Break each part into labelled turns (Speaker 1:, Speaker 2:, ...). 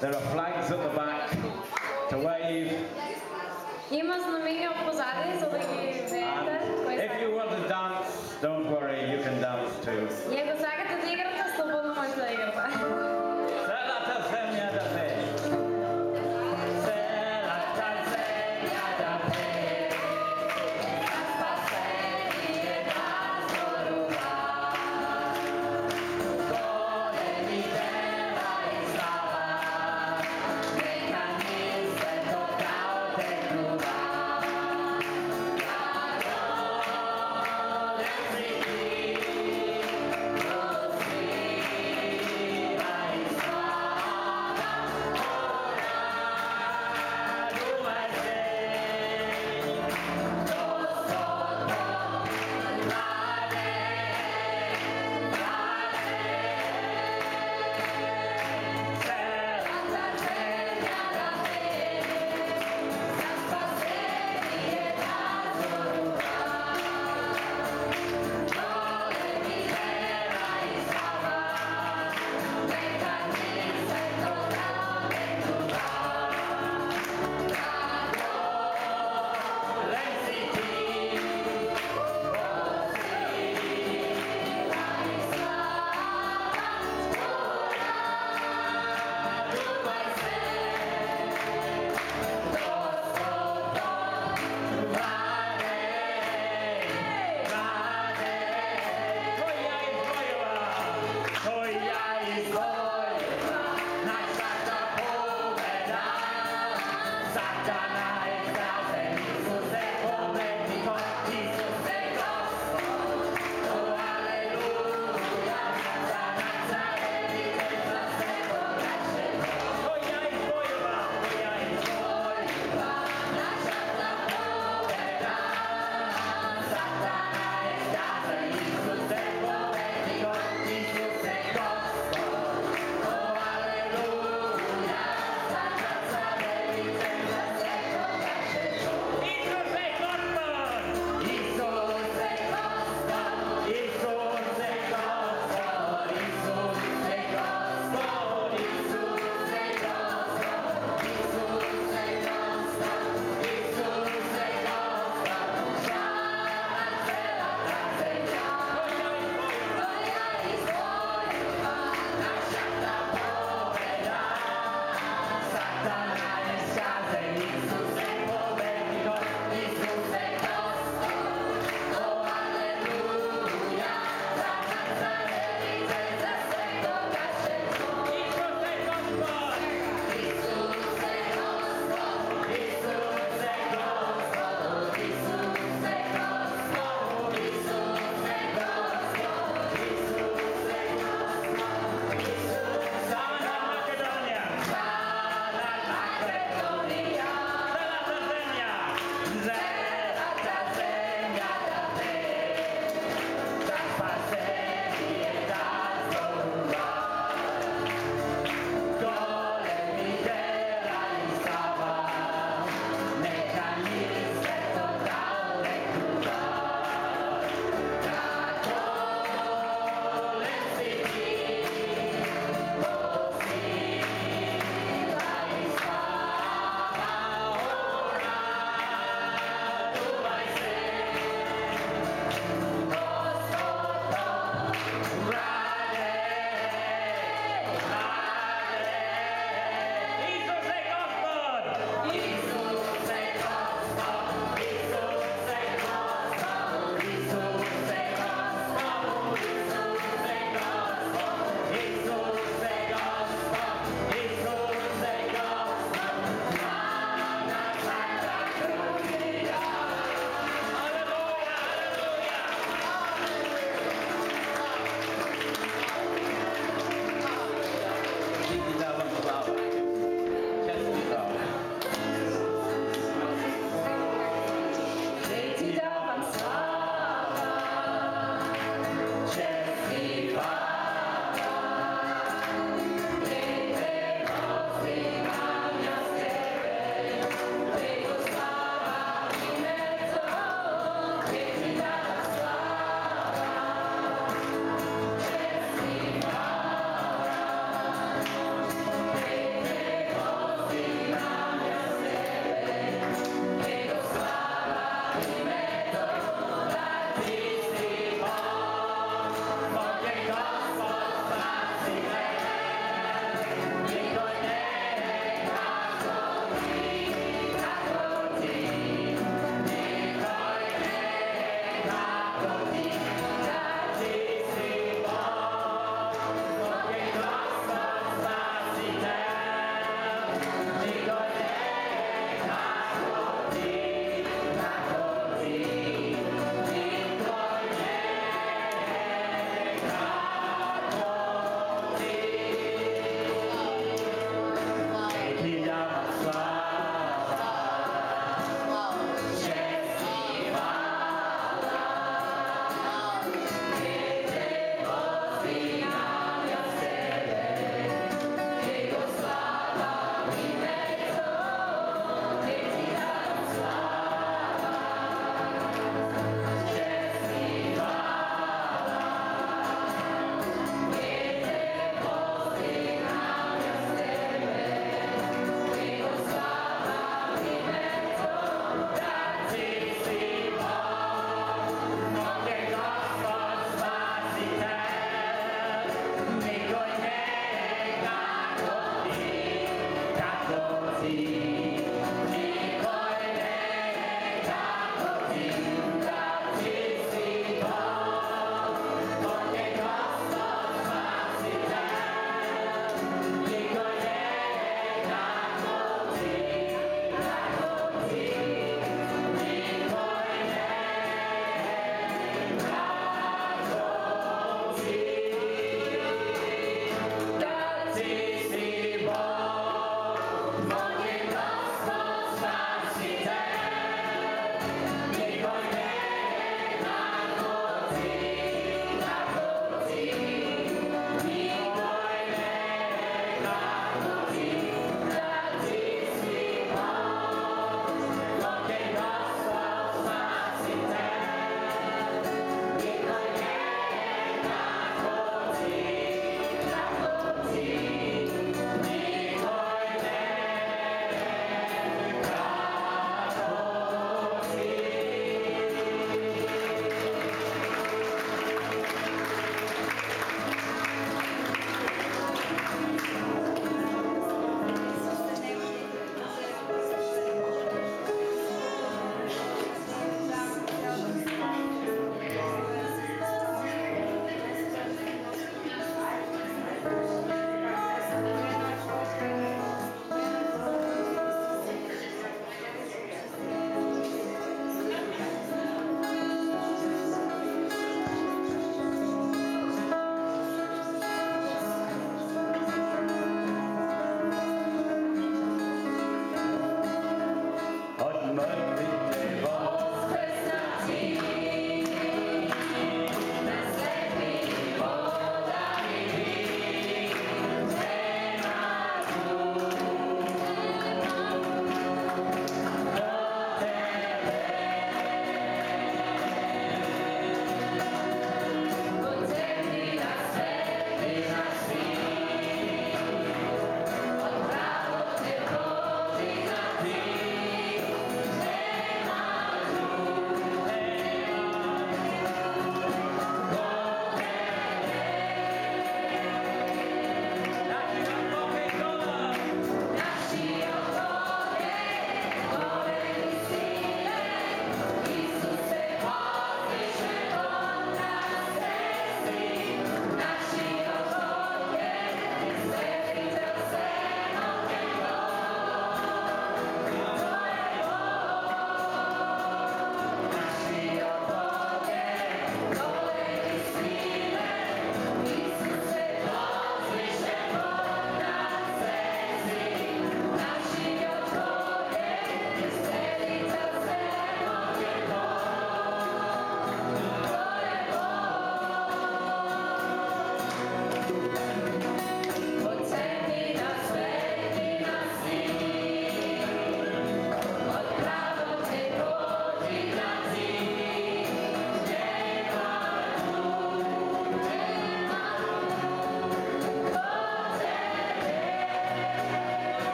Speaker 1: There are flags at the back to wave.
Speaker 2: Има знамења позади за да ги видите. кои
Speaker 1: If you want to dance, don't worry, you can dance too.
Speaker 2: И ако сакате да играте, слободно можете да играте.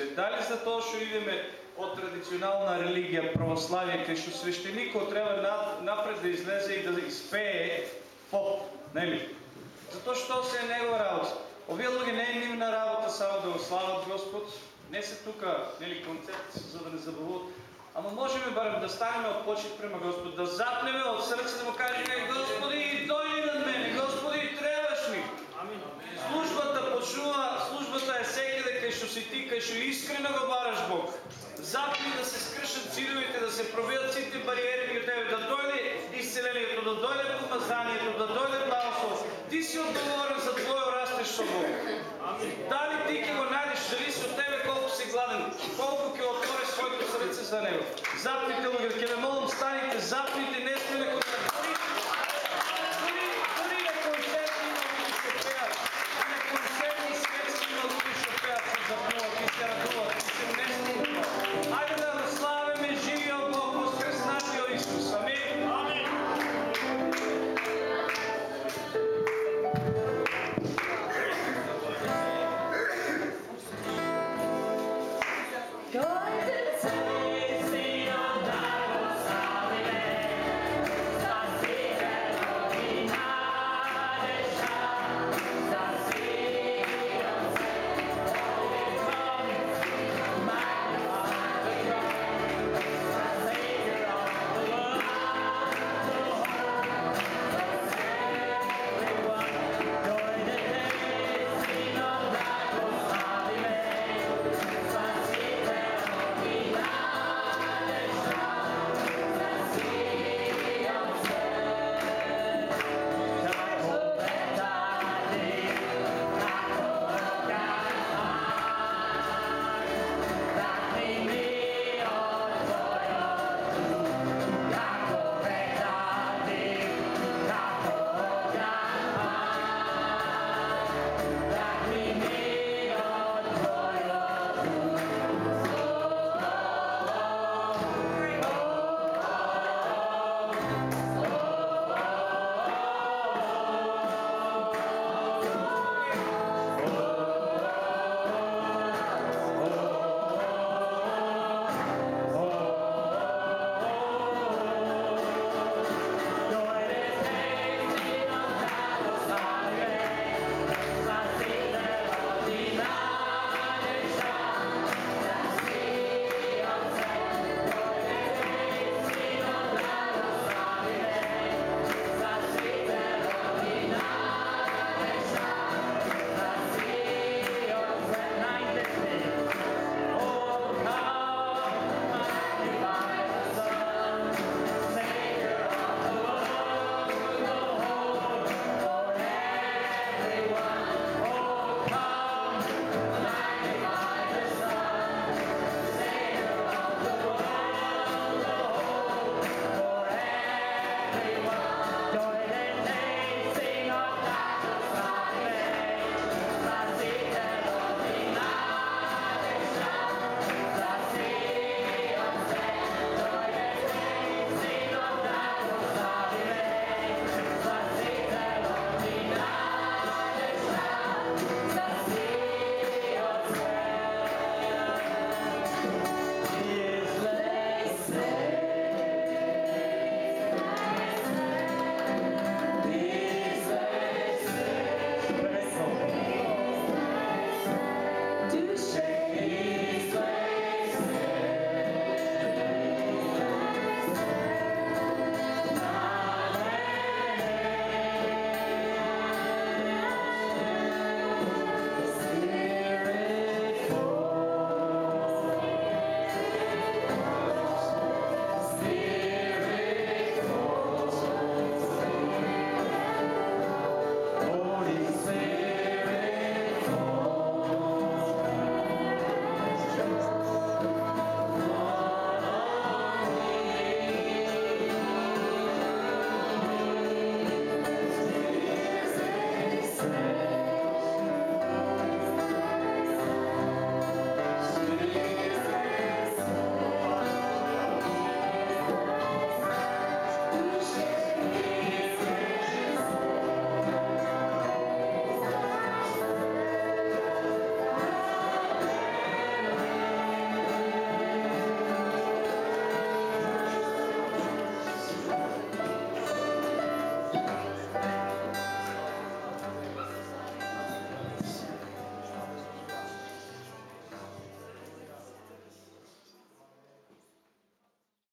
Speaker 2: Се.
Speaker 3: Дали за тоа што идеме од традиционална религија православие кај што свештеникот треба напред да излезе и да испее поп, нели? Затоа што се е негова работа. Овие луѓе не е нивна работа само да го слават Господ, не се тука нели концепт за да не забавуват, ама можеме барем да станеме од почит према Господ, да запнеме од срце да му кажеме Господи, дојди над мене, Господи, требаш ми. Службата почнува, службата е секаде кај што си ти, кај што искрено го бараш Бог. Запни да се скршат цидовите, да се пробијат сите бариери меѓу тебе, да дојде исцелението, да дојде помазанието, да дојде благослов. Ти си одговорен за твојо растеж со Бог. Дали ти ќе го најдеш, зависи од тебе колку си гладен, колку ќе отвориш своето срце за него. Запните луѓе, ќе ве молам станите, запните, не сме некој